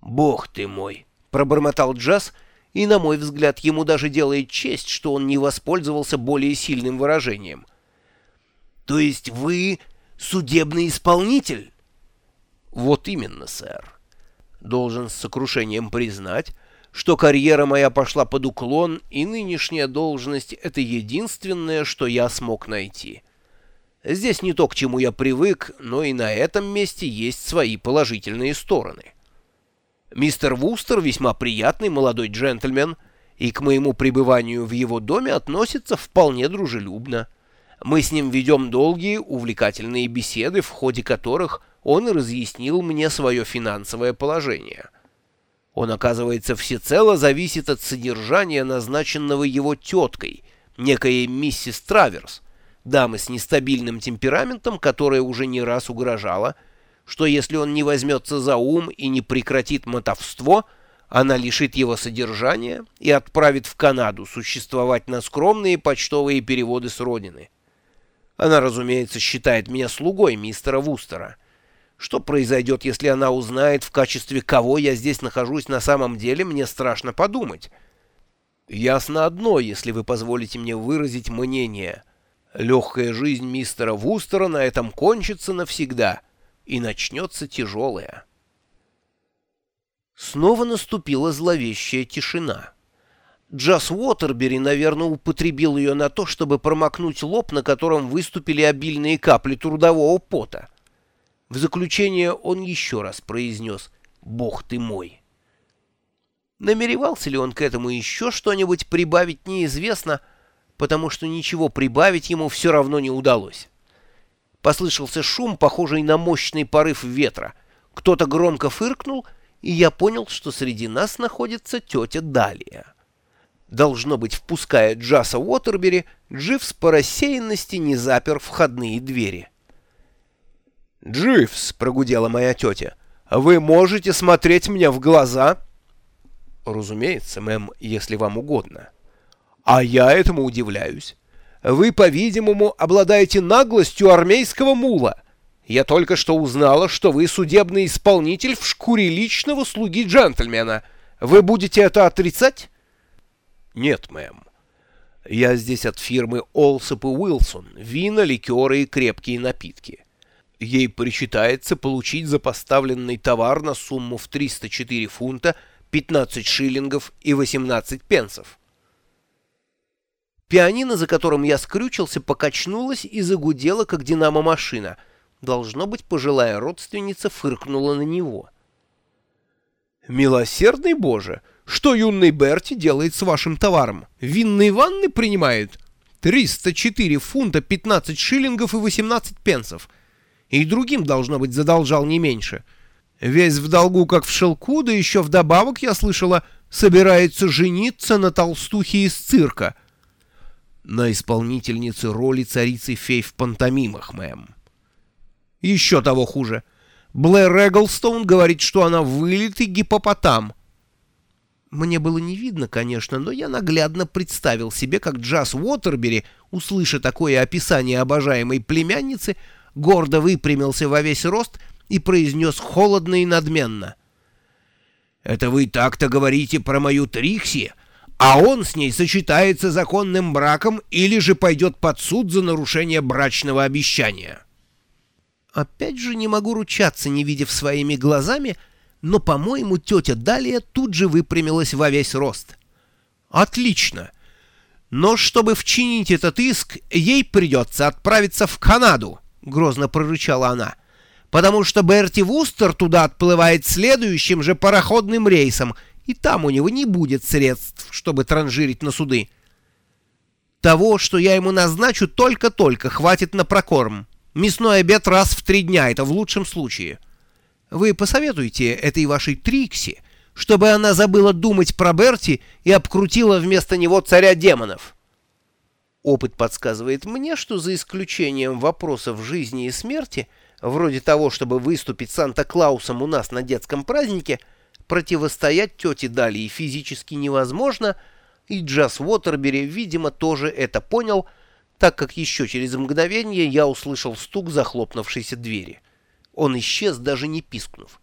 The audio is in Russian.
«Бог ты мой!» — пробормотал Джаз, и, на мой взгляд, ему даже делает честь, что он не воспользовался более сильным выражением. «То есть вы судебный исполнитель?» «Вот именно, сэр. Должен с сокрушением признать, что карьера моя пошла под уклон, и нынешняя должность — это единственное, что я смог найти. Здесь не то, к чему я привык, но и на этом месте есть свои положительные стороны». Мистер Вустер весьма приятный молодой джентльмен, и к моему пребыванию в его доме относится вполне дружелюбно. Мы с ним ведем долгие, увлекательные беседы, в ходе которых он разъяснил мне свое финансовое положение. Он, оказывается, всецело зависит от содержания, назначенного его теткой, некой миссис Траверс, дамы с нестабильным темпераментом, которая уже не раз угрожала, что если он не возьмется за ум и не прекратит мотовство, она лишит его содержания и отправит в Канаду существовать на скромные почтовые переводы с родины. Она, разумеется, считает меня слугой мистера Вустера. Что произойдет, если она узнает, в качестве кого я здесь нахожусь на самом деле, мне страшно подумать. Ясно одно, если вы позволите мне выразить мнение. Легкая жизнь мистера Вустера на этом кончится навсегда — и начнется тяжелое. Снова наступила зловещая тишина. Джаз Уотербери, наверное, употребил ее на то, чтобы промокнуть лоб, на котором выступили обильные капли трудового пота. В заключение он еще раз произнес «Бог ты мой». Намеревался ли он к этому еще что-нибудь прибавить, неизвестно, потому что ничего прибавить ему все равно не удалось. Послышался шум, похожий на мощный порыв ветра. Кто-то громко фыркнул, и я понял, что среди нас находится тетя Далия. Должно быть, впуская Джаса Уотербери, Дживс по рассеянности не запер входные двери. «Дживс», — прогудела моя тетя, — «вы можете смотреть мне в глаза?» «Разумеется, мэм, если вам угодно». «А я этому удивляюсь. Вы, по-видимому, обладаете наглостью армейского мула. Я только что узнала, что вы судебный исполнитель в шкуре личного слуги джентльмена. Вы будете это отрицать? Нет, мэм. Я здесь от фирмы Олсоп и Уилсон. Вина, ликеры и крепкие напитки. Ей причитается получить за поставленный товар на сумму в 304 фунта, 15 шиллингов и 18 пенсов. Пианино, за которым я скрючился, покачнулось и загудело, как динамо-машина. Должно быть, пожилая родственница фыркнула на него. «Милосердный Боже! Что юный Берти делает с вашим товаром? Винные ванны принимает? 304 фунта 15 шиллингов и 18 пенсов. И другим, должно быть, задолжал не меньше. Весь в долгу, как в шелку, да еще вдобавок, я слышала, собирается жениться на толстухе из цирка» на исполнительнице роли царицы фей в пантомимах, мэм. Еще того хуже. Блэр Эглстоун говорит, что она вылитый гипопотам. Мне было не видно, конечно, но я наглядно представил себе, как Джаз Уотербери, услыша такое описание обожаемой племянницы, гордо выпрямился во весь рост и произнес холодно и надменно. «Это вы так-то говорите про мою Трикси?» А он с ней сочетается законным браком или же пойдет под суд за нарушение брачного обещания. Опять же не могу ручаться, не видев своими глазами, но, по-моему, тетя Далия тут же выпрямилась во весь рост. Отлично. Но чтобы вчинить этот иск, ей придется отправиться в Канаду, грозно прорычала она, потому что Берти Вустер туда отплывает следующим же пароходным рейсом — и там у него не будет средств, чтобы транжирить на суды. Того, что я ему назначу, только-только хватит на прокорм. Мясной обед раз в три дня, это в лучшем случае. Вы посоветуйте этой вашей Трикси, чтобы она забыла думать про Берти и обкрутила вместо него царя демонов. Опыт подсказывает мне, что за исключением вопросов жизни и смерти, вроде того, чтобы выступить Санта-Клаусом у нас на детском празднике, противостоять тете Далии физически невозможно, и Джаз Уотербери, видимо, тоже это понял, так как еще через мгновение я услышал стук захлопнувшейся двери. Он исчез, даже не пискнув.